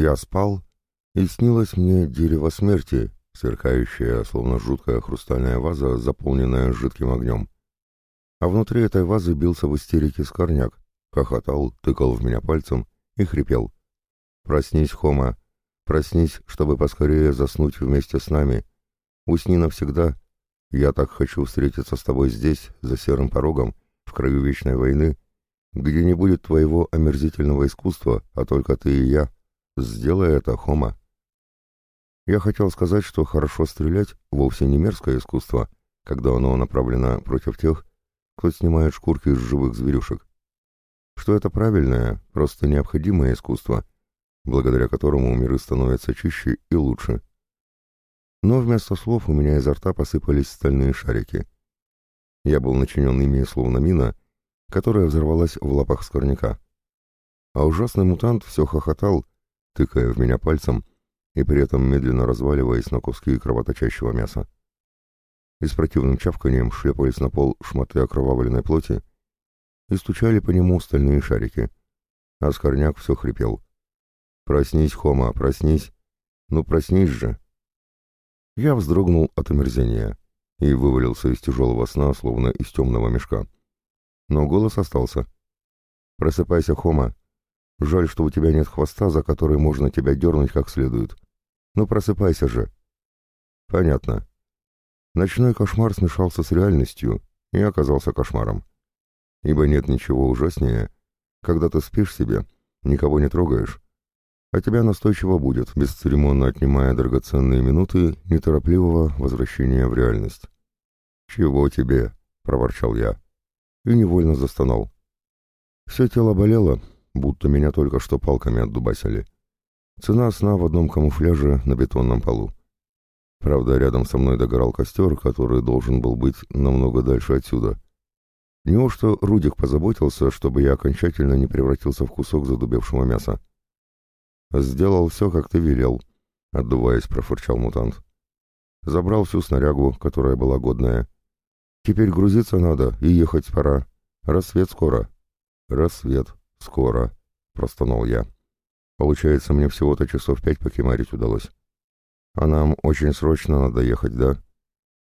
Я спал, и снилось мне дерево смерти, сверкающее, словно жуткая хрустальная ваза, заполненная жидким огнем. А внутри этой вазы бился в истерике скорняк, хохотал, тыкал в меня пальцем и хрипел. «Проснись, Хома! Проснись, чтобы поскорее заснуть вместе с нами. Усни навсегда. Я так хочу встретиться с тобой здесь, за серым порогом, в краю вечной войны, где не будет твоего омерзительного искусства, а только ты и я. Сделай это, Хома!» Я хотел сказать, что хорошо стрелять вовсе не мерзкое искусство, когда оно направлено против тех, кто снимает шкурки с живых зверюшек. Что это правильное, просто необходимое искусство, благодаря которому миры становятся чище и лучше. Но вместо слов у меня изо рта посыпались стальные шарики. Я был начинен ими словно мина, которая взорвалась в лапах скорняка. А ужасный мутант все хохотал, тыкая в меня пальцем, и при этом медленно разваливаясь на куски кровоточащего мяса. И с противным чавканием шлепались на пол шматы окровавленной плоти и стучали по нему стальные шарики. А Скорняк все хрипел. «Проснись, Хома, проснись! Ну проснись же!» Я вздрогнул от омерзения и вывалился из тяжелого сна, словно из темного мешка. Но голос остался. «Просыпайся, Хома! Жаль, что у тебя нет хвоста, за который можно тебя дернуть как следует. Ну просыпайся же. Понятно. Ночной кошмар смешался с реальностью и оказался кошмаром. Ибо нет ничего ужаснее, когда ты спишь себе, никого не трогаешь, а тебя настойчиво будет, бесцеремонно отнимая драгоценные минуты неторопливого возвращения в реальность. «Чего тебе?» — проворчал я. И невольно застонал. Все тело болело, будто меня только что палками отдубасили. Цена сна в одном камуфляже на бетонном полу. Правда, рядом со мной догорал костер, который должен был быть намного дальше отсюда. Неужто Рудик позаботился, чтобы я окончательно не превратился в кусок задубевшего мяса? «Сделал все, как ты велел», — отдуваясь, профырчал мутант. «Забрал всю снарягу, которая была годная. Теперь грузиться надо и ехать пора. Рассвет скоро». «Рассвет скоро», — простонал я. Получается, мне всего-то часов пять покемарить удалось. А нам очень срочно надо ехать, да?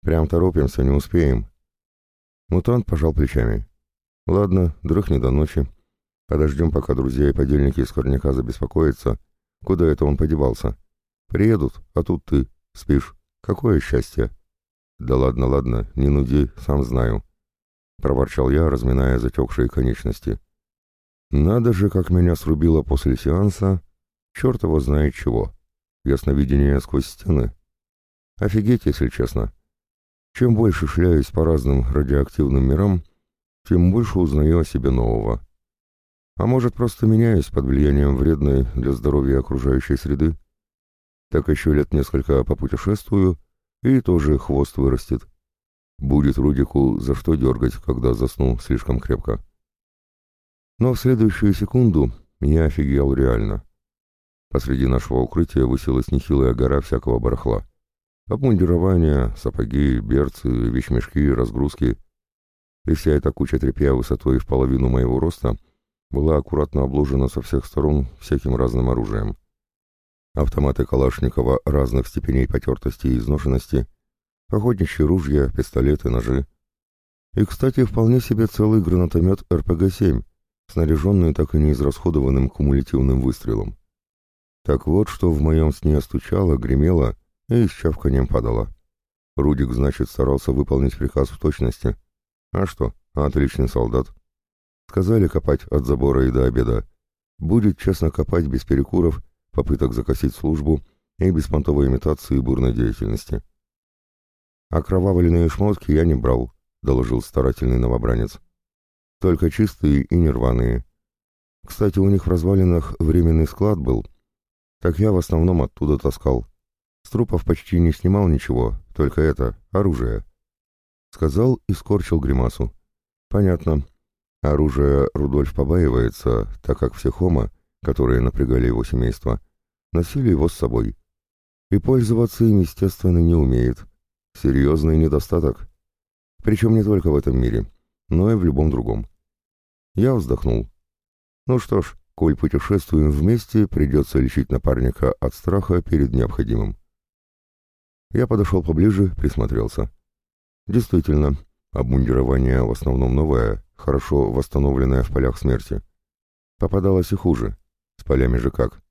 Прям торопимся, не успеем. Мутант пожал плечами. Ладно, дрыхни до ночи. Подождем, пока друзья и подельники из Корняка забеспокоятся. Куда это он подевался? Приедут, а тут ты спишь. Какое счастье! Да ладно, ладно, не нуди, сам знаю. Проворчал я, разминая затекшие конечности. Надо же, как меня срубило после сеанса, черт его знает чего. Ясновидение сквозь стены. Офигеть, если честно. Чем больше шляюсь по разным радиоактивным мирам, тем больше узнаю о себе нового. А может, просто меняюсь под влиянием вредной для здоровья окружающей среды? Так еще лет несколько попутешествую, и тоже хвост вырастет. Будет Рудику за что дергать, когда засну слишком крепко. Но в следующую секунду я офигел реально. Посреди нашего укрытия высилась нехилая гора всякого барахла. Обмундирование, сапоги, берцы, вещмешки, разгрузки. И вся эта куча тряпья высотой в половину моего роста была аккуратно обложена со всех сторон всяким разным оружием. Автоматы Калашникова разных степеней потертости и изношенности, охотничьи ружья, пистолеты, ножи. И, кстати, вполне себе целый гранатомет РПГ-7, снаряженный так и не израсходованным кумулятивным выстрелом. Так вот, что в моем сне стучало, гремело и с чавканием падало. Рудик, значит, старался выполнить приказ в точности. А что, отличный солдат. Сказали копать от забора и до обеда. Будет честно копать без перекуров, попыток закосить службу и беспонтовой имитации бурной деятельности. «Окровавленные шмотки я не брал», — доложил старательный новобранец только чистые и нерваные. Кстати, у них в развалинах временный склад был, так я в основном оттуда таскал. С трупов почти не снимал ничего, только это, оружие. Сказал и скорчил гримасу. Понятно. Оружие Рудольф побаивается, так как все хома, которые напрягали его семейство, носили его с собой. И пользоваться им, естественно, не умеет. Серьезный недостаток. Причем не только в этом мире, но и в любом другом. Я вздохнул. Ну что ж, коль путешествуем вместе, придется лечить напарника от страха перед необходимым. Я подошел поближе, присмотрелся. Действительно, обмундирование в основном новое, хорошо восстановленное в полях смерти. Попадалось и хуже. С полями же как.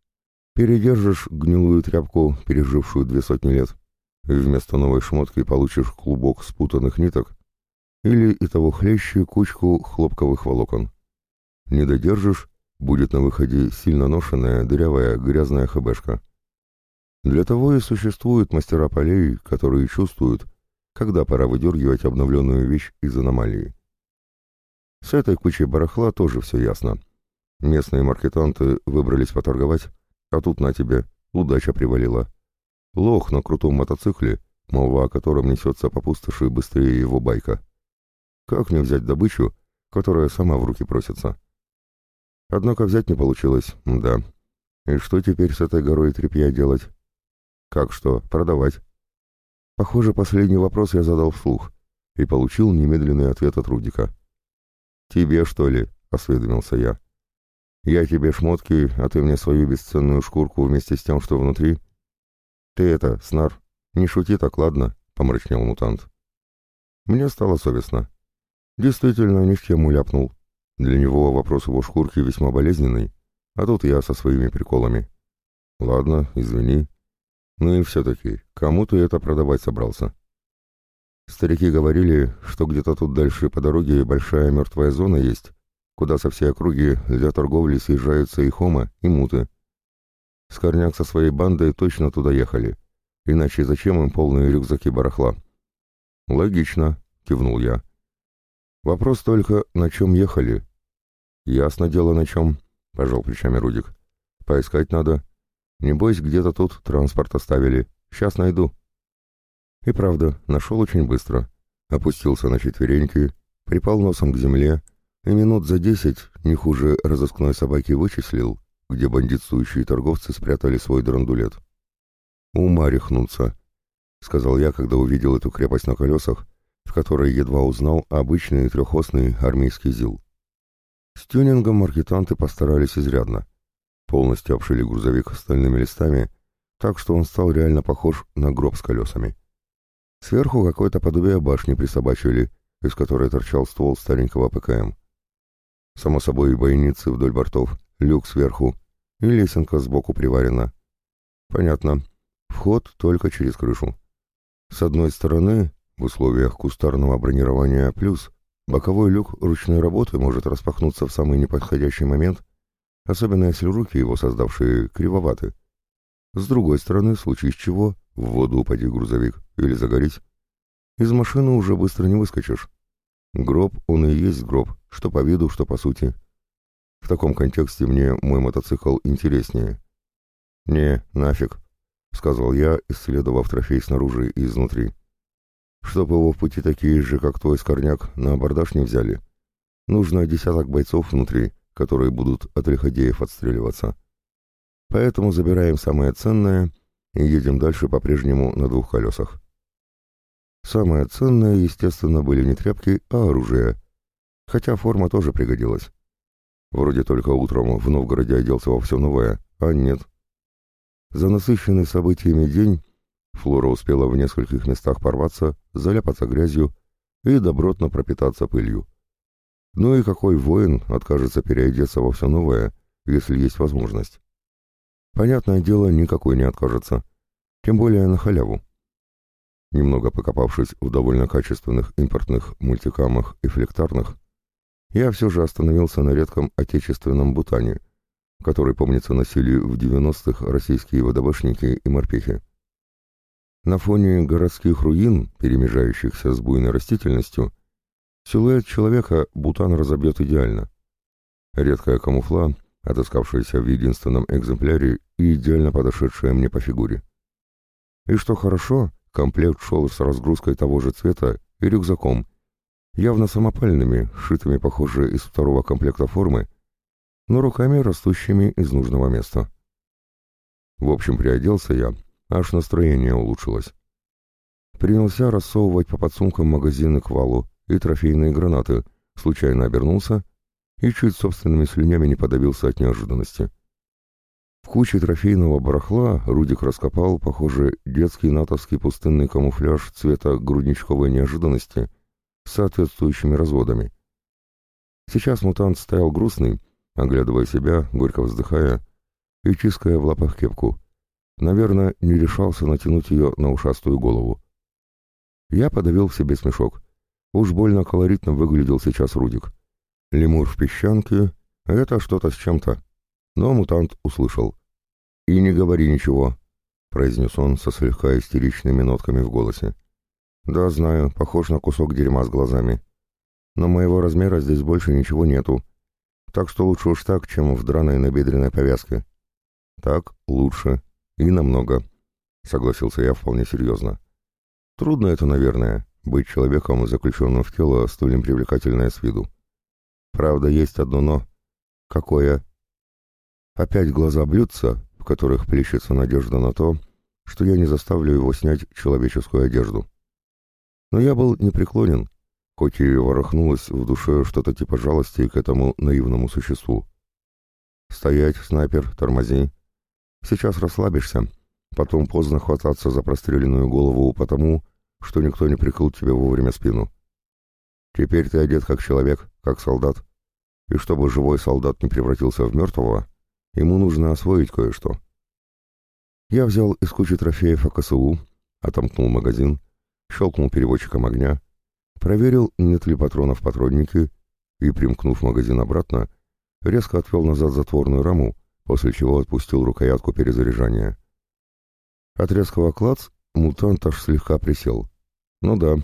Передержишь гнилую тряпку, пережившую две сотни лет, вместо новой шмотки получишь клубок спутанных ниток, или и того хлеще кучку хлопковых волокон. Не додержишь, будет на выходе сильно ношенная, дырявая, грязная хбшка. Для того и существуют мастера полей, которые чувствуют, когда пора выдергивать обновленную вещь из аномалии. С этой кучей барахла тоже все ясно. Местные маркетанты выбрались поторговать, а тут на тебе, удача привалила. Лох на крутом мотоцикле, молва о котором несется по пустоши быстрее его байка. Как не взять добычу, которая сама в руки просится? Однако взять не получилось, да. И что теперь с этой горой тряпья делать? Как что, продавать? Похоже, последний вопрос я задал вслух и получил немедленный ответ от Рудика. «Тебе, что ли?» — осведомился я. Я тебе шмотки, а ты мне свою бесценную шкурку вместе с тем, что внутри. Ты это, снар, не шути так, ладно, — помрачнел мутант. Мне стало совестно. Действительно, ни в тему ляпнул. Для него вопрос его шкурки весьма болезненный, а тут я со своими приколами. Ладно, извини. Ну и все-таки, кому ты это продавать собрался? Старики говорили, что где-то тут дальше по дороге большая мертвая зона есть, куда со всей округи для торговли съезжаются и Хома, и Муты. Скорняк со своей бандой точно туда ехали, иначе зачем им полные рюкзаки барахла? «Логично», — кивнул я. «Вопрос только, на чем ехали?» «Ясно дело, на чем», — пожал плечами Рудик. «Поискать надо. Небось, где-то тут транспорт оставили. Сейчас найду». И правда, нашел очень быстро. Опустился на четвереньки, припал носом к земле, и минут за десять, не хуже разыскной собаки, вычислил, где бандитствующие торговцы спрятали свой драндулет. «Ума рехнуться», — сказал я, когда увидел эту крепость на колесах, в которой едва узнал обычный трехосный армейский ЗИЛ. С тюнингом маркетанты постарались изрядно. Полностью обшили грузовик стальными листами, так что он стал реально похож на гроб с колесами. Сверху какое-то подобие башни присобачили, из которой торчал ствол старенького ПКМ. Само собой, бойницы вдоль бортов, люк сверху и лесенка сбоку приварена. Понятно. Вход только через крышу. С одной стороны, в условиях кустарного бронирования плюс, боковой люк ручной работы может распахнуться в самый неподходящий момент, особенно если руки его создавшие кривоваты. С другой стороны, в случае с чего, в воду упади грузовик или загорись. Из машины уже быстро не выскочишь. Гроб, он и есть гроб, что по виду, что по сути. В таком контексте мне мой мотоцикл интереснее. «Не, нафиг», — сказал я, исследовав трофей снаружи и изнутри. «Чтоб его в пути такие же, как твой скорняк, на абордаж не взяли. Нужно десяток бойцов внутри, которые будут от лиходеев отстреливаться. Поэтому забираем самое ценное и едем дальше по-прежнему на двух колесах. Самое ценное, естественно, были не тряпки, а оружие. Хотя форма тоже пригодилась. Вроде только утром в Новгороде оделся во все новое, а нет. За насыщенный событиями день Флора успела в нескольких местах порваться, заляпаться грязью и добротно пропитаться пылью. Ну и какой воин откажется переодеться во все новое, если есть возможность? Понятное дело, никакой не откажется. Тем более на халяву. Немного покопавшись в довольно качественных импортных мультикамах и флектарных, я все же остановился на редком отечественном бутане, который, помнится, носили в 90-х российские ВДВшники и морпехи. На фоне городских руин, перемежающихся с буйной растительностью, силуэт человека бутан разобьет идеально. Редкая камуфла, отыскавшаяся в единственном экземпляре и идеально подошедшая мне по фигуре. И что хорошо, Комплект шел с разгрузкой того же цвета и рюкзаком, явно самопальными, сшитыми, похоже, из второго комплекта формы, но руками, растущими из нужного места. В общем, приоделся я, аж настроение улучшилось. Принялся рассовывать по подсумкам магазины к валу и трофейные гранаты, случайно обернулся и чуть собственными слюнями не подавился от неожиданности. В куче трофейного барахла Рудик раскопал, похоже, детский натовский пустынный камуфляж цвета грудничковой неожиданности с соответствующими разводами. Сейчас мутант стоял грустный, оглядывая себя, горько вздыхая и чиская в лапах кепку. Наверное, не решался натянуть ее на ушастую голову. Я подавил в себе смешок. Уж больно колоритно выглядел сейчас Рудик. Лемур в песчанке — это что-то с чем-то. Но мутант услышал. «И не говори ничего», — произнес он со слегка истеричными нотками в голосе. «Да, знаю, похож на кусок дерьма с глазами. Но моего размера здесь больше ничего нету. Так что лучше уж так, чем в драной набедренной повязке». «Так лучше. И намного», — согласился я вполне серьезно. «Трудно это, наверное, быть человеком, заключенным в тело, столь непривлекательное с виду. Правда, есть одно «но». Какое? Опять глаза блюдца, в которых плещется надежда на то, что я не заставлю его снять человеческую одежду. Но я был непреклонен, хоть и ворохнулось в душе что-то типа жалости к этому наивному существу. «Стоять, снайпер, тормози. Сейчас расслабишься, потом поздно хвататься за простреленную голову потому, что никто не прикрыл тебе вовремя спину. Теперь ты одет как человек, как солдат, и чтобы живой солдат не превратился в мертвого, ему нужно освоить кое-что. Я взял из кучи трофеев АКСУ, отомкнул магазин, щелкнул переводчиком огня, проверил, нет ли патронов в патроннике, и, примкнув магазин обратно, резко отвел назад затворную раму, после чего отпустил рукоятку перезаряжания. От резкого клац мутант аж слегка присел. Ну да,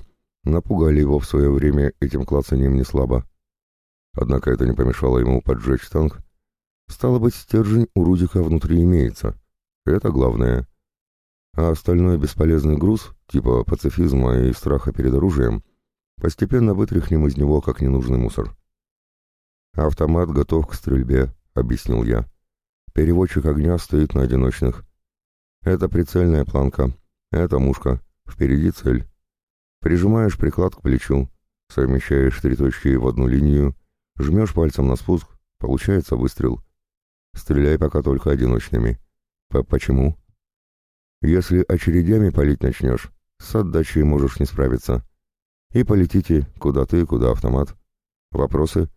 напугали его в свое время этим клацанием не слабо. Однако это не помешало ему поджечь танк. Стало быть, стержень у Рудика внутри имеется. Это главное. А остальной бесполезный груз, типа пацифизма и страха перед оружием, постепенно вытряхнем из него как ненужный мусор. «Автомат готов к стрельбе», — объяснил я. «Переводчик огня стоит на одиночных. Это прицельная планка, это мушка, впереди цель. Прижимаешь приклад к плечу, совмещаешь три точки в одну линию Жмешь пальцем на спуск, получается выстрел. Стреляй пока только одиночными. П Почему? Если очередями палить начнешь, с отдачей можешь не справиться. И полетите, куда ты, куда автомат. Вопросы?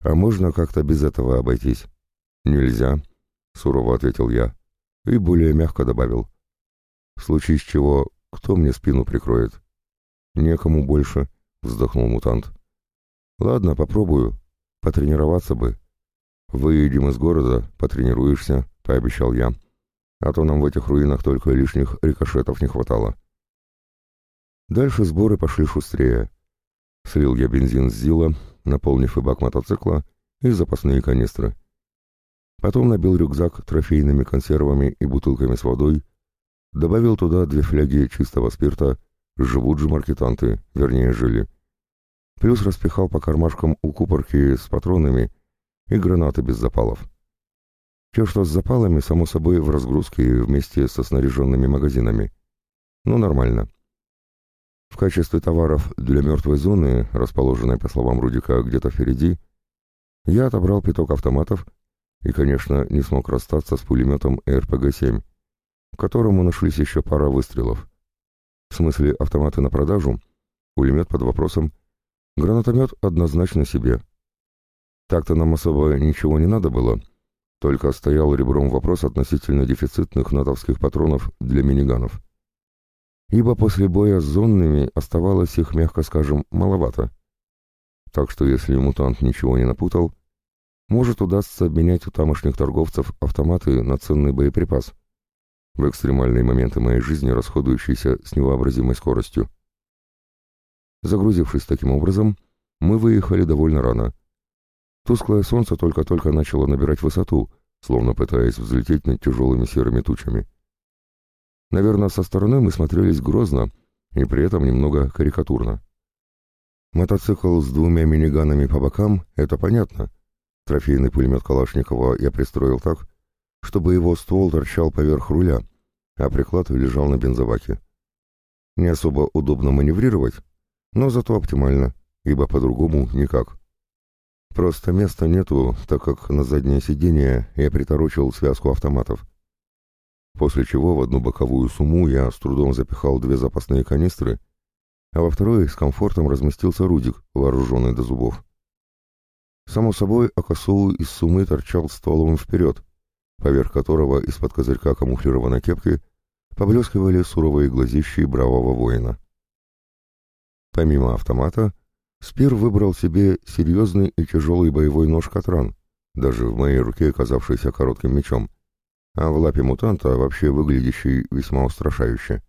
А можно как-то без этого обойтись? Нельзя, сурово ответил я. И более мягко добавил. В случае с чего, кто мне спину прикроет? Некому больше, вздохнул мутант. Ладно, попробую. Потренироваться бы. Выедем из города, потренируешься, пообещал я. А то нам в этих руинах только лишних рикошетов не хватало. Дальше сборы пошли шустрее. Слил я бензин с Зила, наполнив и бак мотоцикла, и запасные канистры. Потом набил рюкзак трофейными консервами и бутылками с водой, добавил туда две фляги чистого спирта, живут же маркетанты, вернее жили плюс распихал по кармашкам укупорки с патронами и гранаты без запалов. Те, что с запалами, само собой, в разгрузке вместе со снаряженными магазинами. Ну, нормально. В качестве товаров для мертвой зоны, расположенной, по словам Рудика, где-то впереди, я отобрал пяток автоматов и, конечно, не смог расстаться с пулеметом РПГ-7, к которому нашлись еще пара выстрелов. В смысле, автоматы на продажу, пулемет под вопросом — Гранатомет однозначно себе. Так-то нам особо ничего не надо было, только стоял ребром вопрос относительно дефицитных натовских патронов для миниганов. Ибо после боя с зонными оставалось их, мягко скажем, маловато. Так что если мутант ничего не напутал, может удастся обменять у тамошних торговцев автоматы на ценный боеприпас, в экстремальные моменты моей жизни расходующийся с невообразимой скоростью. Загрузившись таким образом, мы выехали довольно рано. Тусклое солнце только-только начало набирать высоту, словно пытаясь взлететь над тяжелыми серыми тучами. Наверное, со стороны мы смотрелись грозно и при этом немного карикатурно. Мотоцикл с двумя миниганами по бокам — это понятно. Трофейный пулемет Калашникова я пристроил так, чтобы его ствол торчал поверх руля, а приклад лежал на бензобаке. Не особо удобно маневрировать, но зато оптимально, ибо по-другому никак. Просто места нету, так как на заднее сиденье я приторочил связку автоматов. После чего в одну боковую сумму я с трудом запихал две запасные канистры, а во второй с комфортом разместился Рудик, вооруженный до зубов. Само собой, Акасоу из суммы торчал стволом вперед, поверх которого из-под козырька камуфлированной кепки поблескивали суровые глазищи бравого воина. Помимо автомата, Спир выбрал себе серьезный и тяжелый боевой нож Катран, даже в моей руке оказавшийся коротким мечом, а в лапе мутанта вообще выглядящий весьма устрашающе.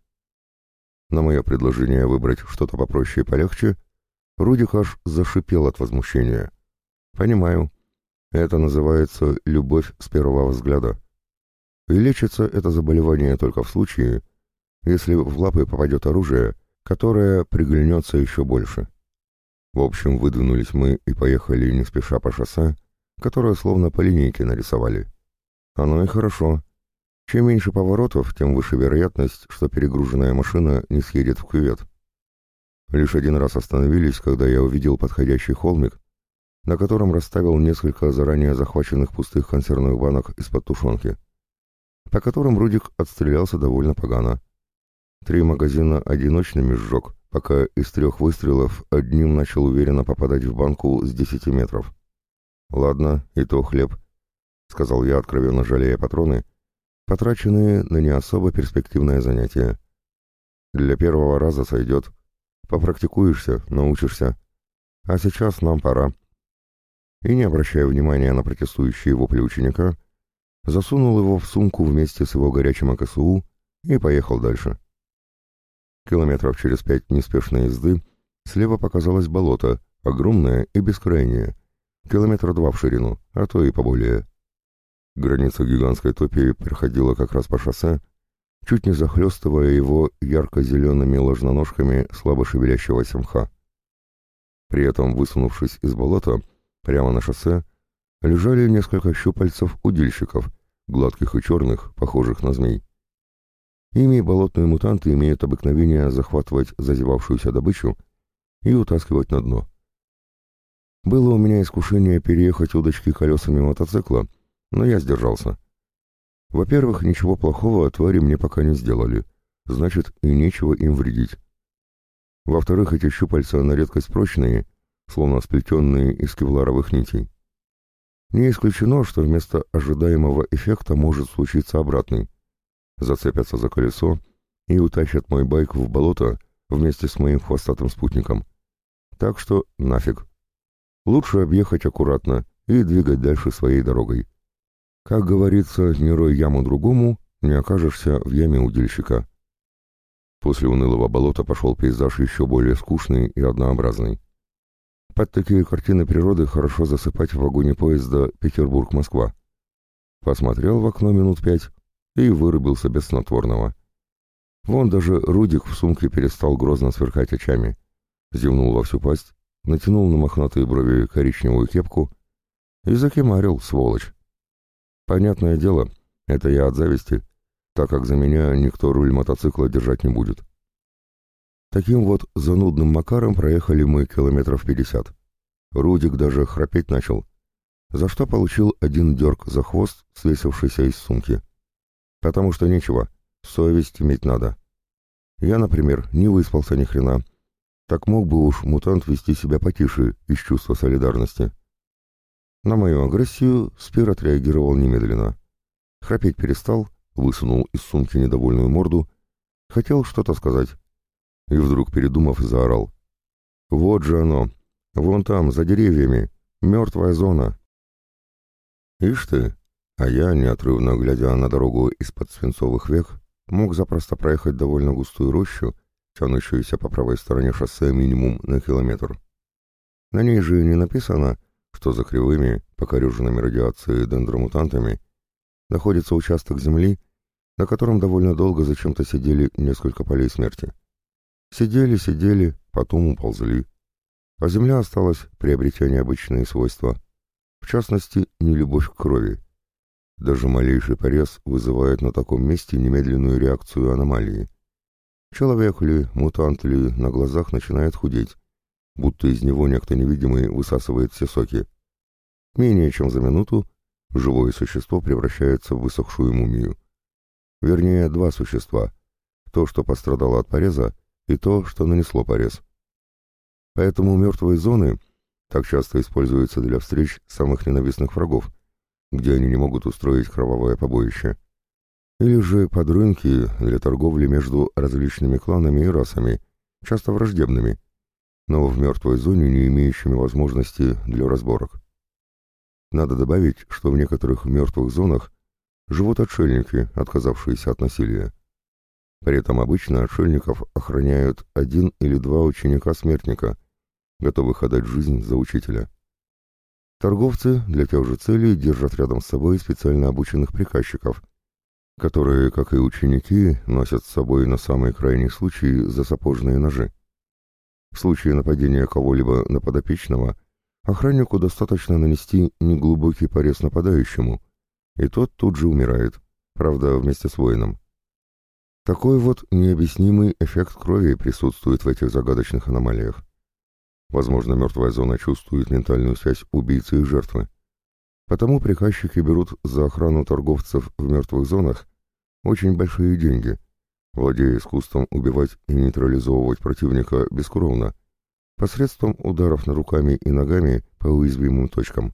На мое предложение выбрать что-то попроще и полегче, Рудик аж зашипел от возмущения. «Понимаю. Это называется любовь с первого взгляда. И лечится это заболевание только в случае, если в лапы попадет оружие, которое приглянется еще больше». В общем, выдвинулись мы и поехали не спеша по шоссе, которое словно по линейке нарисовали. Оно и хорошо. Чем меньше поворотов, тем выше вероятность, что перегруженная машина не съедет в кювет. Лишь один раз остановились, когда я увидел подходящий холмик, на котором расставил несколько заранее захваченных пустых консервных банок из-под тушенки, по которым Рудик отстрелялся довольно погано. Три магазина одиночными сжег, пока из трех выстрелов одним начал уверенно попадать в банку с десяти метров. «Ладно, и то хлеб», — сказал я, откровенно жалея патроны, потраченные на не особо перспективное занятие. Для первого раза сойдет. Попрактикуешься, научишься. А сейчас нам пора. И, не обращая внимания на протестующие вопли ученика, засунул его в сумку вместе с его горячим АКСУ и поехал дальше. Километров через пять неспешной езды слева показалось болото, огромное и бескрайнее, километра два в ширину, а то и поболее. Граница гигантской топи проходила как раз по шоссе, чуть не захлестывая его ярко-зелеными ложноножками слабо шевелящегося мха. При этом, высунувшись из болота, прямо на шоссе, лежали несколько щупальцев удильщиков, гладких и черных, похожих на змей. Ими болотные мутанты имеют обыкновение захватывать зазевавшуюся добычу и утаскивать на дно. Было у меня искушение переехать удочки колесами мотоцикла, но я сдержался. Во-первых, ничего плохого твари мне пока не сделали, значит, и нечего им вредить. Во-вторых, эти щупальца на редкость прочные, словно сплетенные из кевларовых нитей. Не исключено, что вместо ожидаемого эффекта может случиться обратный. Зацепятся за колесо и утащат мой байк в болото вместе с моим хвостатым спутником. Так что нафиг. Лучше объехать аккуратно и двигать дальше своей дорогой. Как говорится, не рой яму другому, не окажешься в яме удильщика. После унылого болота пошел пейзаж еще более скучный и однообразный. Под такие картины природы хорошо засыпать в вагоне поезда Петербург-Москва. Посмотрел в окно минут пять и вырубился без снотворного. Вон даже Рудик в сумке перестал грозно сверкать очами. Зевнул во всю пасть, натянул на мохнатые брови коричневую кепку и закимарил, сволочь. Понятное дело, это я от зависти, так как за меня никто руль мотоцикла держать не будет. Таким вот занудным макаром проехали мы километров пятьдесят. Рудик даже храпеть начал, за что получил один дерг за хвост, свесившийся из сумки. Потому что нечего, совесть иметь надо. Я, например, не выспался ни хрена. Так мог бы уж мутант вести себя потише, из чувства солидарности. На мою агрессию Спир отреагировал немедленно. Храпеть перестал, высунул из сумки недовольную морду, хотел что-то сказать. И вдруг, передумав, заорал. «Вот же оно! Вон там, за деревьями! Мертвая зона!» «Ишь ты!» А я, неотрывно глядя на дорогу из-под свинцовых век, мог запросто проехать довольно густую рощу, тянущуюся по правой стороне шоссе минимум на километр. На ней же не написано что за кривыми, покореженными радиацией дендромутантами находится участок земли, на котором довольно долго зачем-то сидели несколько полей смерти. Сидели, сидели, потом уползли. А земля осталась, приобретя необычные свойства. В частности, нелюбовь к крови. Даже малейший порез вызывает на таком месте немедленную реакцию аномалии. Человек ли, мутант ли, на глазах начинает худеть, будто из него некто невидимый высасывает все соки. менее чем за минуту живое существо превращается в высохшую мумию. Вернее, два существа. То, что пострадало от пореза, и то, что нанесло порез. Поэтому мертвые зоны так часто используются для встреч самых ненавистных врагов, где они не могут устроить кровавое побоище. Или же под рынки для торговли между различными кланами и расами, часто враждебными, но в мертвой зоне не имеющими возможности для разборок. Надо добавить, что в некоторых мертвых зонах живут отшельники, отказавшиеся от насилия. При этом обычно отшельников охраняют один или два ученика-смертника, готовых отдать жизнь за учителя. Торговцы для тех же целей держат рядом с собой специально обученных приказчиков, которые, как и ученики, носят с собой на самый крайний случай засапожные ножи. В случае нападения кого-либо на подопечного, охраннику достаточно нанести неглубокий порез нападающему, и тот тут же умирает, правда, вместе с воином. Такой вот необъяснимый эффект крови присутствует в этих загадочных аномалиях. Возможно, мертвая зона чувствует ментальную связь убийцы и жертвы. Потому приказчики берут за охрану торговцев в мертвых зонах очень большие деньги, владея искусством убивать и нейтрализовывать противника бескровно, посредством ударов на руками и ногами по уязвимым точкам.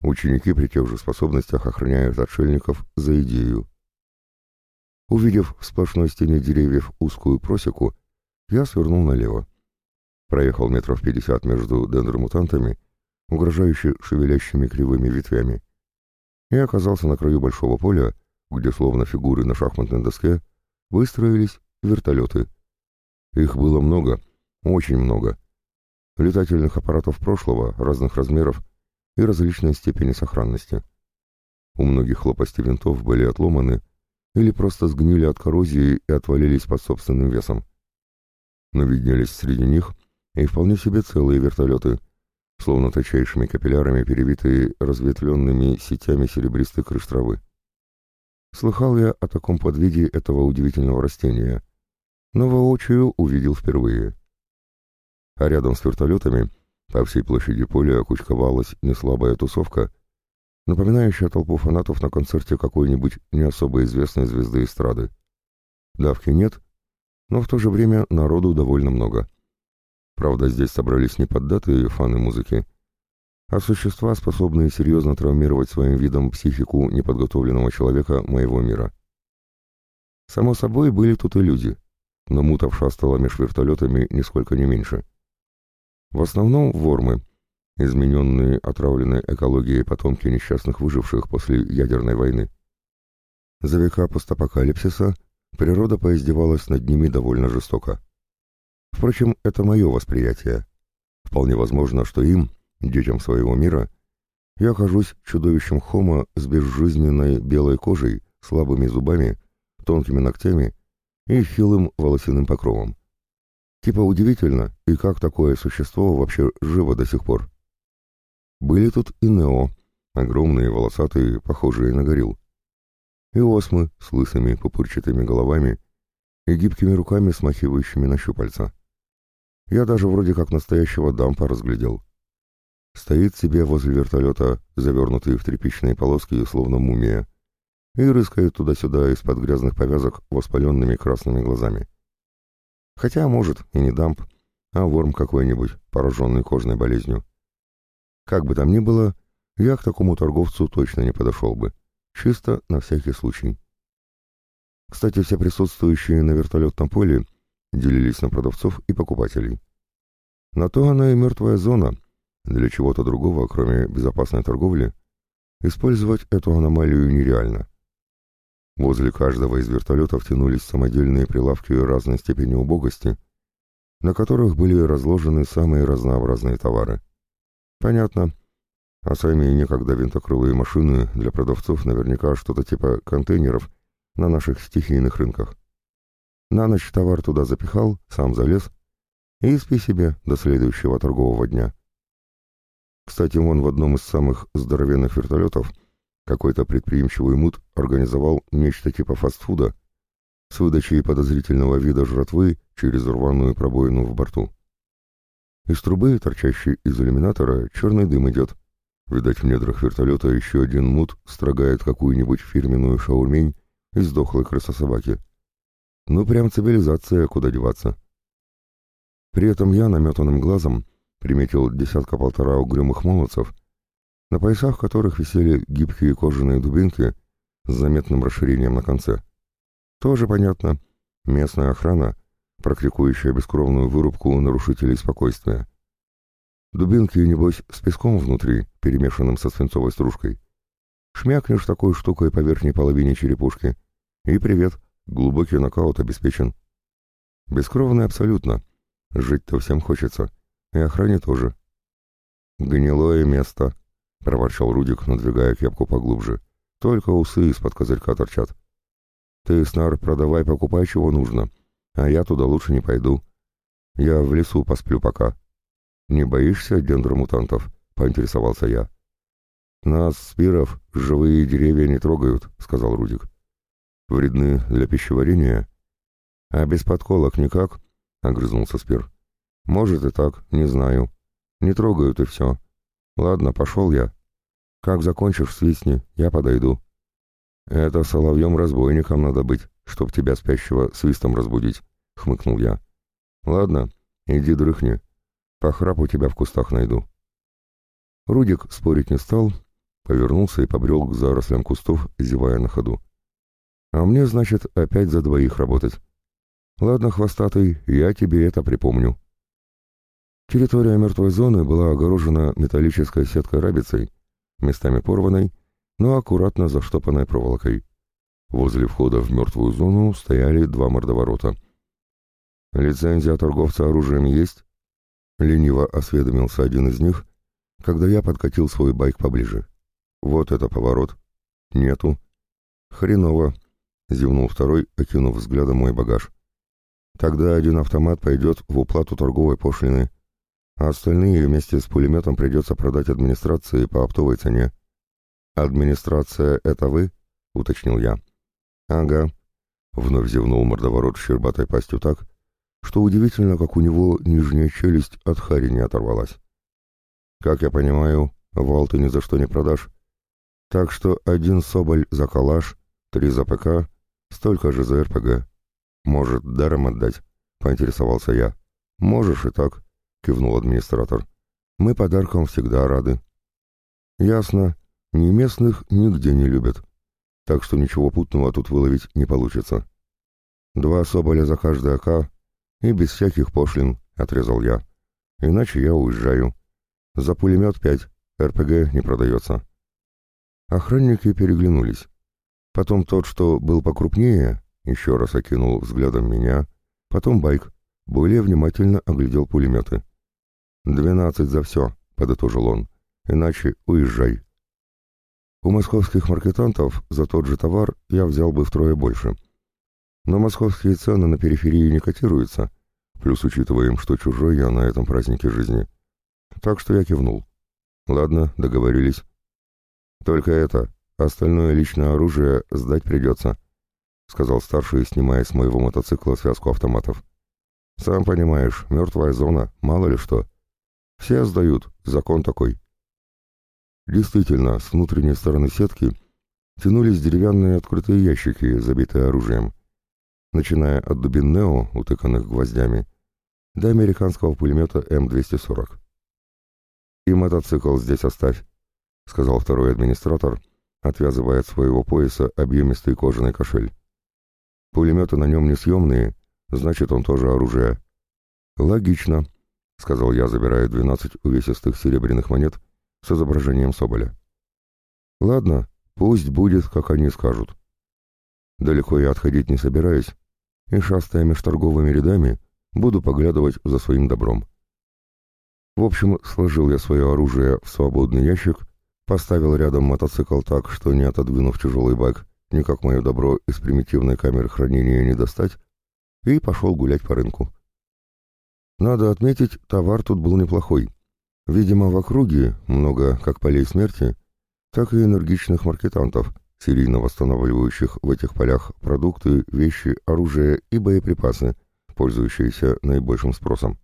Ученики при тех же способностях охраняют отшельников за идею. Увидев в сплошной стене деревьев узкую просеку, я свернул налево. Проехал метров пятьдесят между дендромутантами, угрожающе шевелящими кривыми ветвями, и оказался на краю большого поля, где, словно фигуры на шахматной доске, выстроились вертолеты. Их было много, очень много. Летательных аппаратов прошлого, разных размеров и различной степени сохранности. У многих лопасти винтов были отломаны или просто сгнили от коррозии и отвалились под собственным весом. Но виднелись среди них и вполне себе целые вертолеты, словно точайшими капиллярами перевитые разветвленными сетями серебристой крыш травы. Слыхал я о таком подвиде этого удивительного растения, но воочию увидел впервые. А рядом с вертолетами по всей площади поля окучковалась неслабая тусовка, напоминающая толпу фанатов на концерте какой-нибудь не особо известной звезды эстрады. Давки нет, но в то же время народу довольно много. Правда, здесь собрались не поддатые фаны музыки, а существа, способные серьезно травмировать своим видом психику неподготовленного человека моего мира. Само собой, были тут и люди, но мутов шастало меж вертолетами нисколько не меньше. В основном вормы, измененные отравленной экологией потомки несчастных выживших после ядерной войны. За века постапокалипсиса природа поиздевалась над ними довольно жестоко. Впрочем, это мое восприятие. Вполне возможно, что им, детям своего мира, я окажусь чудовищем Хома с безжизненной белой кожей, слабыми зубами, тонкими ногтями и хилым волосяным покровом. Типа удивительно, и как такое существо вообще живо до сих пор. Были тут и Нео, огромные, волосатые, похожие на горилл. И осмы с лысыми пупырчатыми головами и гибкими руками, смахивающими на щупальца. Я даже вроде как настоящего дампа разглядел. Стоит себе возле вертолета, завернутый в тряпичные полоски, словно мумия, и рыскает туда-сюда из-под грязных повязок воспаленными красными глазами. Хотя, может, и не дамп, а ворм какой-нибудь, пораженный кожной болезнью. Как бы там ни было, я к такому торговцу точно не подошел бы. Чисто на всякий случай. Кстати, все присутствующие на вертолетном поле делились на продавцов и покупателей. На то она и мертвая зона, для чего-то другого, кроме безопасной торговли, использовать эту аномалию нереально. Возле каждого из вертолетов тянулись самодельные прилавки разной степени убогости, на которых были разложены самые разнообразные товары. Понятно. А сами некогда винтокрылые машины для продавцов наверняка что-то типа контейнеров на наших стихийных рынках. На ночь товар туда запихал, сам залез и спи себе до следующего торгового дня. Кстати, вон в одном из самых здоровенных вертолетов какой-то предприимчивый мут организовал нечто типа фастфуда с выдачей подозрительного вида жратвы через рваную пробоину в борту. Из трубы, торчащей из иллюминатора, черный дым идет, Видать, в недрах вертолета еще один мут строгает какую-нибудь фирменную шаурмень из дохлой крысособаки. Ну, прям цивилизация, куда деваться. При этом я наметанным глазом приметил десятка-полтора угрюмых молодцев, на поясах которых висели гибкие кожаные дубинки с заметным расширением на конце. Тоже понятно, местная охрана, практикующая бескровную вырубку нарушителей спокойствия. Дубинки, небось, с песком внутри, перемешанным со свинцовой стружкой. Шмякнешь такой штукой по верхней половине черепушки. И привет, глубокий нокаут обеспечен. Бескровный абсолютно. Жить-то всем хочется. И охране тоже. «Гнилое место», — проворчал Рудик, надвигая кепку поглубже. «Только усы из-под козырька торчат». «Ты, Снар, продавай, покупай, чего нужно, а я туда лучше не пойду. Я в лесу посплю пока». «Не боишься дендромутантов?» — поинтересовался я. «Нас, спиров, живые деревья не трогают», — сказал Рудик. «Вредны для пищеварения?» «А без подколок никак?» — огрызнулся Спир. «Может и так, не знаю. Не трогают и все. Ладно, пошел я. Как закончишь, свистни, я подойду». «Это соловьем-разбойником надо быть, чтоб тебя спящего свистом разбудить», — хмыкнул я. «Ладно, иди дрыхни. По храпу тебя в кустах найду». Рудик спорить не стал, повернулся и побрел к зарослям кустов, зевая на ходу. «А мне, значит, опять за двоих работать». Ладно, хвостатый, я тебе это припомню. Территория мертвой зоны была огорожена металлической сеткой рабицей, местами порванной, но аккуратно заштопанной проволокой. Возле входа в мертвую зону стояли два мордоворота. «Лицензия торговца оружием есть?» Лениво осведомился один из них, когда я подкатил свой байк поближе. «Вот это поворот!» «Нету». «Хреново!» — зевнул второй, окинув взглядом мой багаж. Тогда один автомат пойдет в уплату торговой пошлины, а остальные вместе с пулеметом придется продать администрации по оптовой цене. «Администрация — это вы?» — уточнил я. «Ага», — вновь зевнул мордоворот щербатой пастью так, что удивительно, как у него нижняя челюсть от хари не оторвалась. «Как я понимаю, вал ты ни за что не продашь. Так что один соболь за калаш, три за ПК, столько же за РПГ. «Может, даром отдать?» — поинтересовался я. «Можешь и так», — кивнул администратор. «Мы подаркам всегда рады». «Ясно. Ни местных нигде не любят. Так что ничего путного тут выловить не получится». «Два соболя за каждый АК и без всяких пошлин», — отрезал я. «Иначе я уезжаю. За пулемет пять, РПГ не продается». Охранники переглянулись. Потом тот, что был покрупнее, еще раз окинул взглядом меня, потом байк, более внимательно оглядел пулеметы. «Двенадцать за все», — подытожил он, — «иначе уезжай». У московских маркетантов за тот же товар я взял бы втрое больше. Но московские цены на периферии не котируются, плюс учитываем, что чужой я на этом празднике жизни. Так что я кивнул. Ладно, договорились. Только это, остальное личное оружие сдать придется. — сказал старший, снимая с моего мотоцикла связку автоматов. «Сам понимаешь, мертвая зона, мало ли что. Все сдают, закон такой». Действительно, с внутренней стороны сетки тянулись деревянные открытые ящики, забитые оружием, начиная от дубин Нео, утыканных гвоздями, до американского пулемета М-240. «И мотоцикл здесь оставь», — сказал второй администратор, отвязывая от своего пояса объемистый кожаный кошель. Пулеметы на нем несъемные, значит, он тоже оружие. Логично, сказал я, забирая двенадцать увесистых серебряных монет с изображением Соболя. Ладно, пусть будет, как они скажут. Далеко я отходить не собираюсь, и, шастая меж торговыми рядами, буду поглядывать за своим добром. В общем, сложил я свое оружие в свободный ящик, поставил рядом мотоцикл так, что не отодвинув тяжелый бак, никак мое добро из примитивной камеры хранения не достать, и пошел гулять по рынку. Надо отметить, товар тут был неплохой. Видимо, в округе много как полей смерти, так и энергичных маркетантов, серийно восстанавливающих в этих полях продукты, вещи, оружие и боеприпасы, пользующиеся наибольшим спросом.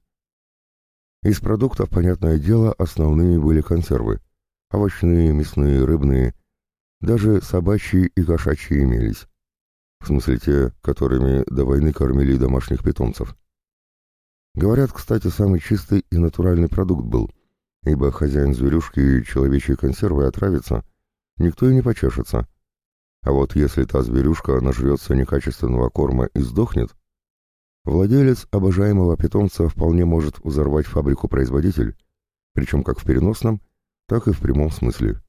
Из продуктов, понятное дело, основными были консервы. Овощные, мясные, рыбные, даже собачьи и кошачьи имелись. В смысле те, которыми до войны кормили домашних питомцев. Говорят, кстати, самый чистый и натуральный продукт был, ибо хозяин зверюшки человечьей консервы отравится, никто и не почешется. А вот если та зверюшка нажрется некачественного корма и сдохнет, владелец обожаемого питомца вполне может взорвать фабрику-производитель, причем как в переносном, так и в прямом смысле.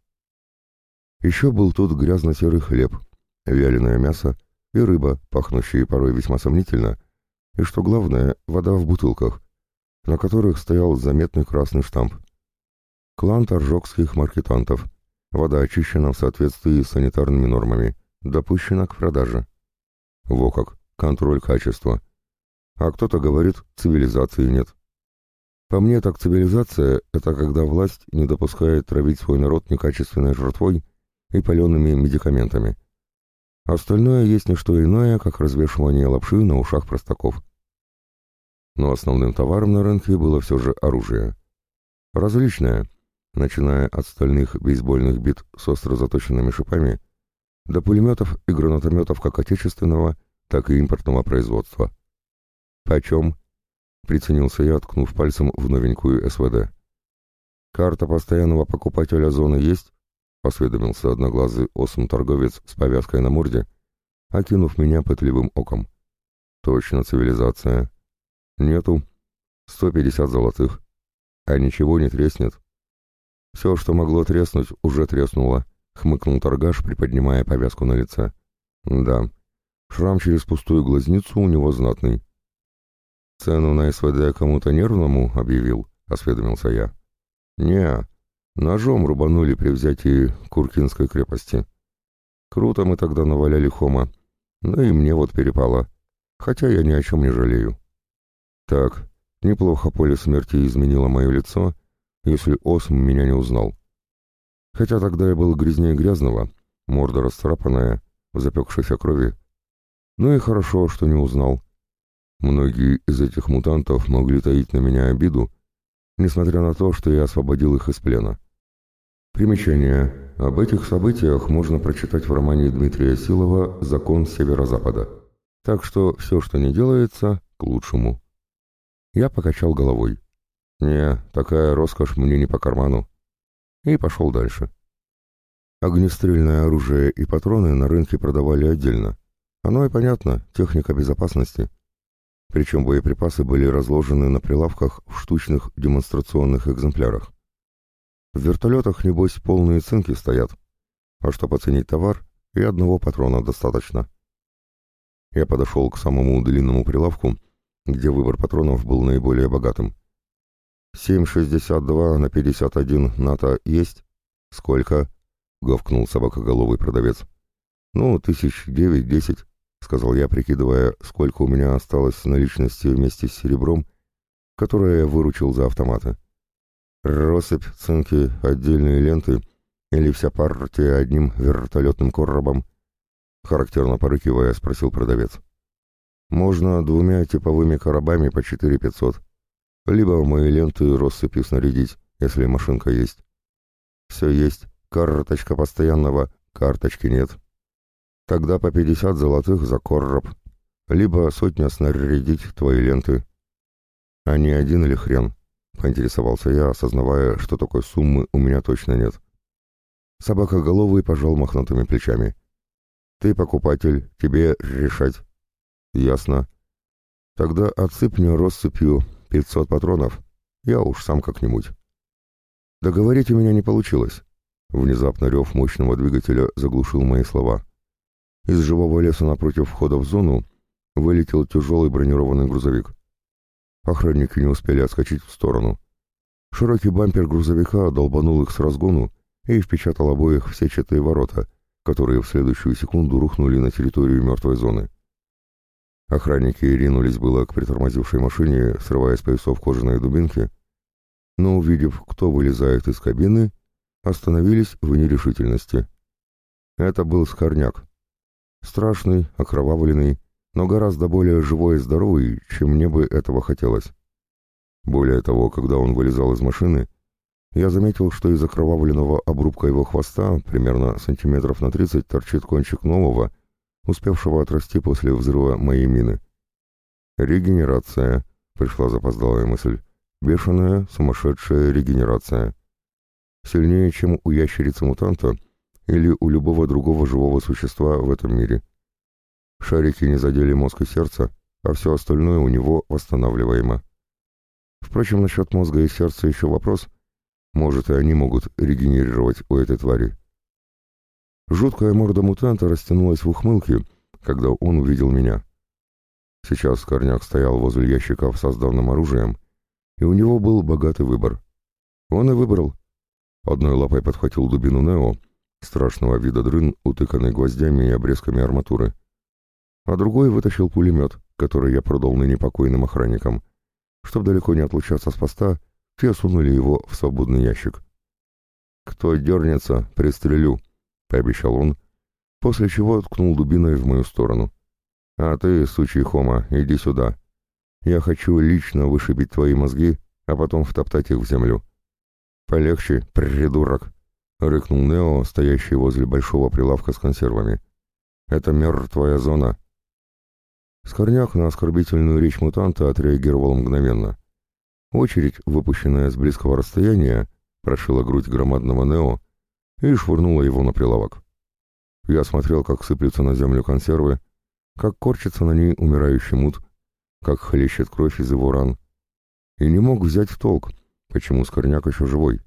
Еще был тут грязно-серый хлеб, вяленое мясо и рыба, пахнущие порой весьма сомнительно, и, что главное, вода в бутылках, на которых стоял заметный красный штамп. Клан торжокских маркетантов. Вода очищена в соответствии с санитарными нормами. Допущена к продаже. Во как, контроль качества. А кто-то говорит, цивилизации нет. По мне, так цивилизация — это когда власть не допускает травить свой народ некачественной жертвой и палеными медикаментами. Остальное есть не что иное, как развешивание лапши на ушах простаков. Но основным товаром на рынке было все же оружие. Различное, начиная от стальных бейсбольных бит с остро заточенными шипами, до пулеметов и гранатометов как отечественного, так и импортного производства. «Почем?» — приценился я, ткнув пальцем в новенькую СВД. «Карта постоянного покупателя зоны есть?» — осведомился одноглазый осм-торговец с повязкой на морде, окинув меня пытливым оком. «Точно цивилизация. Нету. Сто пятьдесят золотых. А ничего не треснет». «Все, что могло треснуть, уже треснуло», — хмыкнул торгаш, приподнимая повязку на лице. «Да. Шрам через пустую глазницу у него знатный». «Цену на СВД кому-то нервному объявил?» — осведомился я. «Не, Ножом рубанули при взятии Куркинской крепости. Круто мы тогда наваляли Хома. Ну и мне вот перепало. Хотя я ни о чем не жалею. Так, неплохо поле смерти изменило мое лицо, если Осм меня не узнал. Хотя тогда я был грязнее грязного, морда расцарапанная, в запекшейся крови. Ну и хорошо, что не узнал. Многие из этих мутантов могли таить на меня обиду, несмотря на то, что я освободил их из плена. Примечание. Об этих событиях можно прочитать в романе Дмитрия Силова «Закон Северо-Запада». Так что все, что не делается, к лучшему. Я покачал головой. «Не, такая роскошь мне не по карману». И пошел дальше. Огнестрельное оружие и патроны на рынке продавали отдельно. Оно и понятно, техника безопасности. Причем боеприпасы были разложены на прилавках в штучных демонстрационных экземплярах. В вертолетах, небось, полные цинки стоят. А чтобы оценить товар, и одного патрона достаточно. Я подошел к самому длинному прилавку, где выбор патронов был наиболее богатым. 7,62 на 51 НАТО есть? Сколько? — говкнул собакоголовый продавец. «Ну, тысяч девять-десять», — сказал я, прикидывая, сколько у меня осталось наличности вместе с серебром, которое я выручил за автоматы. Россыпь, цинки, отдельные ленты или вся партия одним вертолетным коробом? Характерно порыкивая, спросил продавец. Можно двумя типовыми коробами по 4500. Либо мои ленты россыпью снарядить, если машинка есть. Все есть. Карточка постоянного, карточки нет. Тогда по 50 золотых за короб. Либо сотня снарядить твои ленты. А не один или хрен? Поинтересовался я, осознавая, что такой суммы у меня точно нет. Собака головый пожал мохнатыми плечами. «Ты покупатель, тебе решать». «Ясно. Тогда отсыпь мне россыпью пятьсот патронов, я уж сам как-нибудь». Договорить у меня не получилось. Внезапно рев мощного двигателя заглушил мои слова. Из живого леса напротив входа в зону вылетел тяжелый бронированный грузовик. Охранники не успели отскочить в сторону. Широкий бампер грузовика долбанул их с разгону и впечатал обоих в сетчатые ворота, которые в следующую секунду рухнули на территорию мертвой зоны. Охранники ринулись было к притормозившей машине, срывая с поясов кожаные дубинки, но, увидев, кто вылезает из кабины, остановились в нерешительности. Это был Скорняк. Страшный, окровавленный, но гораздо более живой и здоровый, чем мне бы этого хотелось. Более того, когда он вылезал из машины, Я заметил, что из окровавленного обрубка его хвоста примерно сантиметров на 30 торчит кончик нового, успевшего отрасти после взрыва моей мины. «Регенерация», — пришла запоздалая мысль. «Бешеная, сумасшедшая регенерация. Сильнее, чем у ящерицы-мутанта или у любого другого живого существа в этом мире. Шарики не задели мозг и сердце, а все остальное у него восстанавливаемо. Впрочем, насчет мозга и сердца еще вопрос. Может, и они могут регенерировать у этой твари. Жуткая морда мутанта растянулась в ухмылке, когда он увидел меня. Сейчас Корняк стоял возле ящиков с созданным оружием, и у него был богатый выбор. Он и выбрал. Одной лапой подхватил дубину Нео, страшного вида дрын, утыканный гвоздями и обрезками арматуры а другой вытащил пулемет, который я продал ныне покойным охранникам. Чтобы далеко не отлучаться с поста, те сунули его в свободный ящик. «Кто дернется, пристрелю», — пообещал он, после чего ткнул дубиной в мою сторону. «А ты, сучий Хома, иди сюда. Я хочу лично вышибить твои мозги, а потом втоптать их в землю». «Полегче, придурок», — рыкнул Нео, стоящий возле большого прилавка с консервами. «Это мертвая зона. Скорняк на оскорбительную речь мутанта отреагировал мгновенно. Очередь, выпущенная с близкого расстояния, прошила грудь громадного Нео и швырнула его на прилавок. Я смотрел, как сыплются на землю консервы, как корчится на ней умирающий мут, как хлещет кровь из его ран, и не мог взять в толк, почему Скорняк еще живой,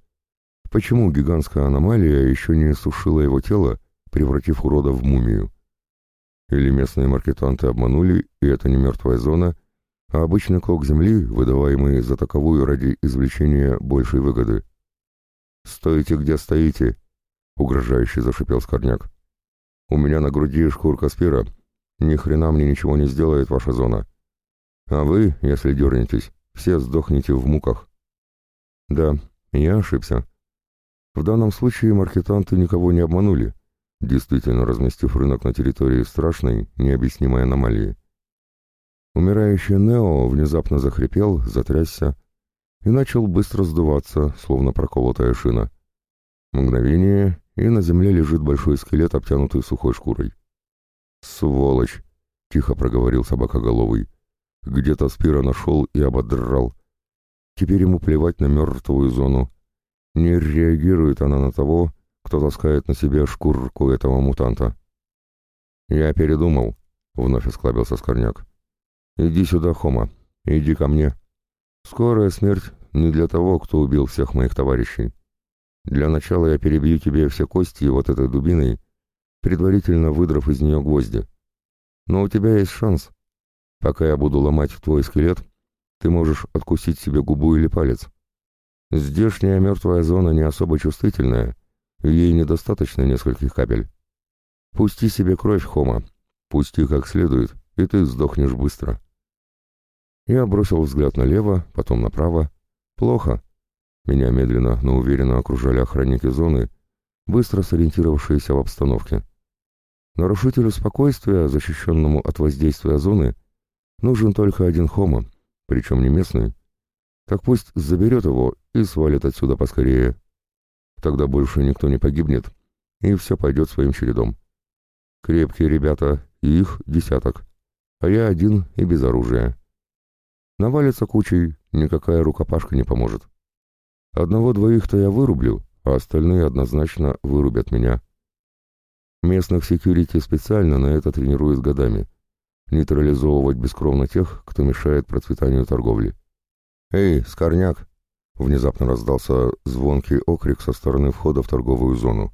почему гигантская аномалия еще не сушила его тело, превратив урода в мумию. Или местные маркетанты обманули, и это не мертвая зона, а обычный клок земли, выдаваемый за таковую ради извлечения большей выгоды. «Стойте, где стоите!» — угрожающе зашипел Скорняк. «У меня на груди шкурка спира. Ни хрена мне ничего не сделает ваша зона. А вы, если дернетесь, все сдохнете в муках». Да, я ошибся. В данном случае маркетанты никого не обманули действительно разместив рынок на территории страшной, необъяснимой аномалии. Умирающий Нео внезапно захрипел, затрясся и начал быстро сдуваться, словно проколотая шина. Мгновение, и на земле лежит большой скелет, обтянутый сухой шкурой. «Сволочь!» — тихо проговорил собакоголовый. «Где-то Спира нашел и ободрал. Теперь ему плевать на мертвую зону. Не реагирует она на того, кто таскает на себе шкурку этого мутанта. «Я передумал», — вновь осклабился Скорняк. «Иди сюда, Хома, иди ко мне. Скорая смерть не для того, кто убил всех моих товарищей. Для начала я перебью тебе все кости вот этой дубиной, предварительно выдрав из нее гвозди. Но у тебя есть шанс. Пока я буду ломать твой скелет, ты можешь откусить себе губу или палец. Здешняя мертвая зона не особо чувствительная, Ей недостаточно нескольких капель. Пусти себе кровь, Хома. Пусти как следует, и ты сдохнешь быстро. Я бросил взгляд налево, потом направо. Плохо. Меня медленно, но уверенно окружали охранники зоны, быстро сориентировавшиеся в обстановке. Нарушителю спокойствия, защищенному от воздействия зоны, нужен только один хома, причем не местный. Так пусть заберет его и свалит отсюда поскорее. Тогда больше никто не погибнет, и все пойдет своим чередом. Крепкие ребята, и их десяток, а я один и без оружия. Навалится кучей, никакая рукопашка не поможет. Одного-двоих-то я вырублю, а остальные однозначно вырубят меня. Местных секьюрити специально на это тренируют годами. Нейтрализовывать бескровно тех, кто мешает процветанию торговли. «Эй, Скорняк!» Внезапно раздался звонкий окрик со стороны входа в торговую зону.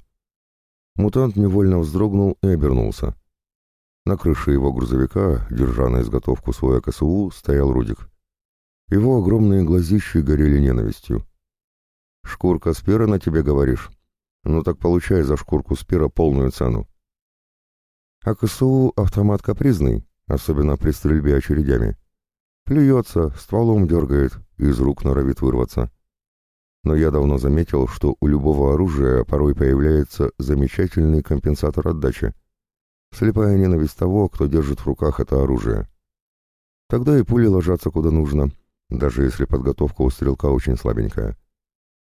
Мутант невольно вздрогнул и обернулся. На крыше его грузовика, держа на изготовку свой АКСУ, стоял Рудик. Его огромные глазищи горели ненавистью. «Шкурка спира на тебе, говоришь? Ну так получай за шкурку спира полную цену». АКСУ — автомат капризный, особенно при стрельбе очередями. Плюется, стволом дергает, из рук норовит вырваться. Но я давно заметил, что у любого оружия порой появляется замечательный компенсатор отдачи. Слепая ненависть того, кто держит в руках это оружие. Тогда и пули ложатся куда нужно, даже если подготовка у стрелка очень слабенькая.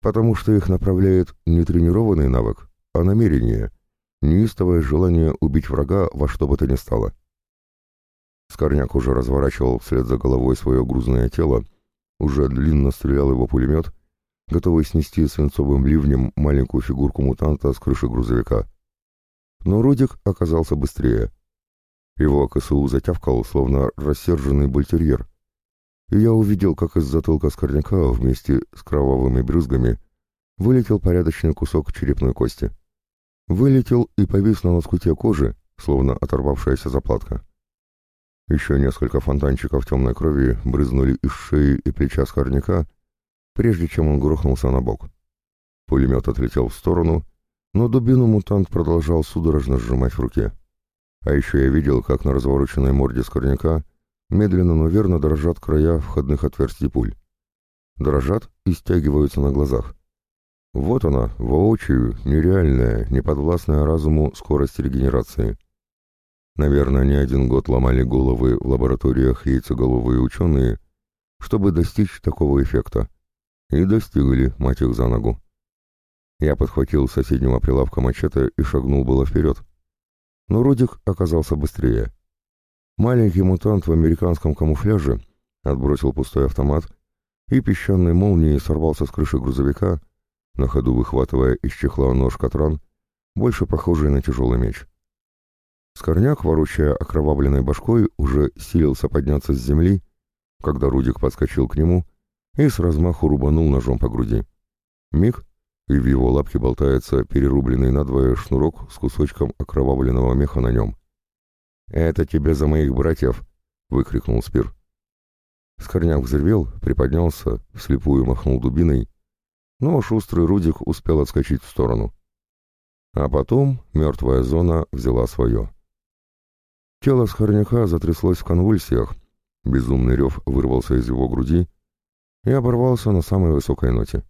Потому что их направляет не тренированный навык, а намерение, неистовое желание убить врага во что бы то ни стало. Скорняк уже разворачивал вслед за головой свое грузное тело, уже длинно стрелял его пулемет, готовый снести свинцовым ливнем маленькую фигурку мутанта с крыши грузовика. Но Рудик оказался быстрее. Его КСУ затявкал, словно рассерженный бультерьер, и я увидел, как из затылка скорняка вместе с кровавыми брызгами вылетел порядочный кусок черепной кости. Вылетел и повис на лоскуте кожи, словно оторвавшаяся заплатка. Еще несколько фонтанчиков темной крови брызнули из шеи и плеча скорняка, прежде чем он грохнулся на бок. Пулемет отлетел в сторону, но дубину мутант продолжал судорожно сжимать в руке. А еще я видел, как на развороченной морде скорняка медленно, но верно дрожат края входных отверстий пуль. Дрожат и стягиваются на глазах. Вот она, воочию, нереальная, неподвластная разуму скорость регенерации. Наверное, не один год ломали головы в лабораториях яйцеголовые ученые, чтобы достичь такого эффекта. И достигли, мать их за ногу. Я подхватил соседнего прилавка мачете и шагнул было вперед. Но Рудик оказался быстрее. Маленький мутант в американском камуфляже отбросил пустой автомат и песчаной молнией сорвался с крыши грузовика, на ходу выхватывая из чехла нож Катран, больше похожий на тяжелый меч. Скорняк, ворочая окровавленной башкой, уже силился подняться с земли, когда Рудик подскочил к нему и с размаху рубанул ножом по груди. Миг, и в его лапке болтается перерубленный надвое шнурок с кусочком окровавленного меха на нем. «Это тебе за моих братьев!» — выкрикнул Спир. Скорняк взревел, приподнялся, вслепую махнул дубиной, но шустрый Рудик успел отскочить в сторону. А потом мертвая зона взяла свое. Тело Скорняка затряслось в конвульсиях, безумный рев вырвался из его груди и оборвался на самой высокой ноте.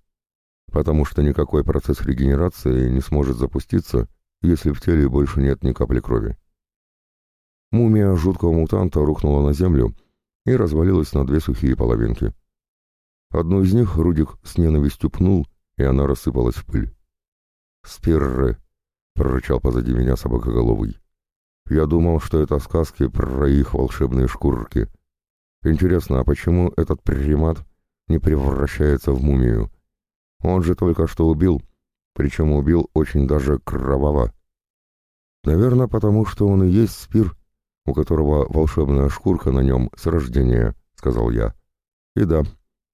Потому что никакой процесс регенерации не сможет запуститься, если в теле больше нет ни капли крови. Мумия жуткого мутанта рухнула на землю и развалилась на две сухие половинки. Одну из них Рудик с ненавистью пнул, и она рассыпалась в пыль. «Спирры!» — прорычал позади меня собакоголовый. «Я думал, что это сказки про их волшебные шкурки. Интересно, а почему этот примат не превращается в мумию? Он же только что убил, причем убил очень даже кроваво. Наверное, потому что он и есть спир, у которого волшебная шкурка на нем с рождения», — сказал я. «И да,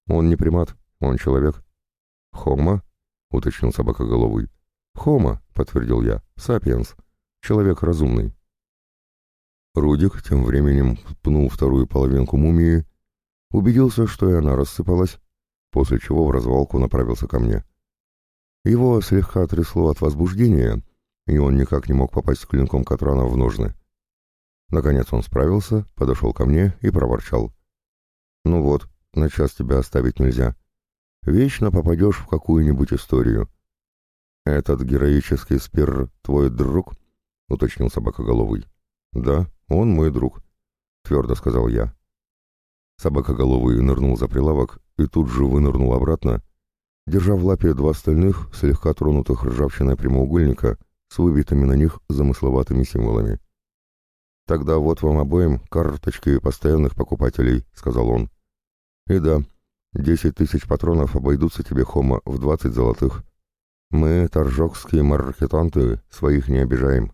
он не примат, он человек». «Хома?» — уточнил собакоголовый. «Хома», — подтвердил я, — «сапиенс, человек разумный». Рудик тем временем пнул вторую половинку мумии, убедился, что и она рассыпалась, после чего в развалку направился ко мне. Его слегка трясло от возбуждения, и он никак не мог попасть клинком Катрана в ножны. Наконец он справился, подошел ко мне и проворчал. «Ну вот, на час тебя оставить нельзя. Вечно попадешь в какую-нибудь историю». «Этот героический спир твой друг?» — уточнил собакоголовый. «Да, он мой друг», — твердо сказал я. Собакоголовый нырнул за прилавок и тут же вынырнул обратно, держа в лапе два стальных, слегка тронутых ржавчиной прямоугольника с выбитыми на них замысловатыми символами. «Тогда вот вам обоим карточки постоянных покупателей», — сказал он. «И да, десять тысяч патронов обойдутся тебе, Хома, в двадцать золотых. Мы, торжокские маркетанты, своих не обижаем».